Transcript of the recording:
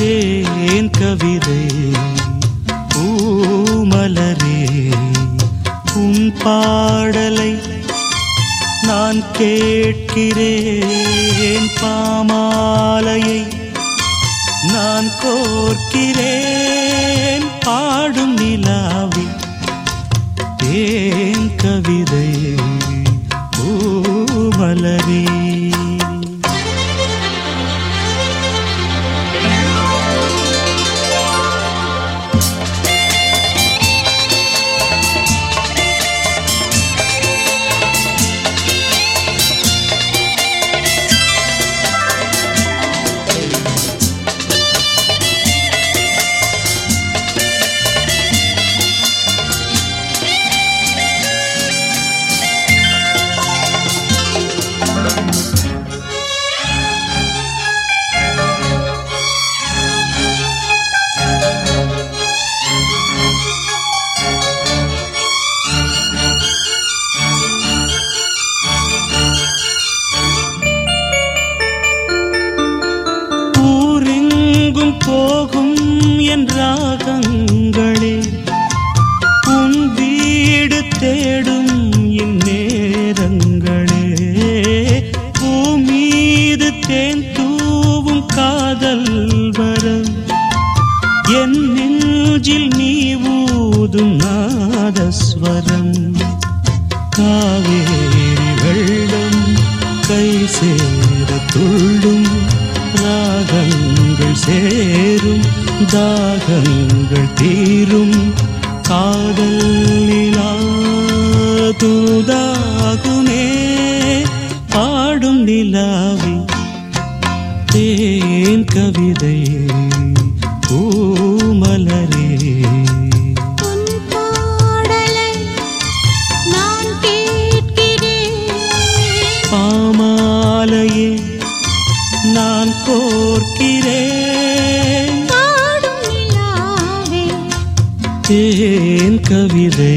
ஏன் கவிதை. பூமலரே உன் பாடலை நான் கேட்கிறேன். பாமாலையை நான் கோர்க்கிறேன். பாடும் நிலாவி ஏன் கவிதை. பூமலரே சேர துள்ளும் ராகங்கள் சேரும் தாகங்கள் தீரும். காதல் நிலா தூதாகுமே பாடும் நிலாவி தேன் கவிதை பூமலரே. உன் பாடலை நான் கோர்க்கிறேன். தேன் கவிதை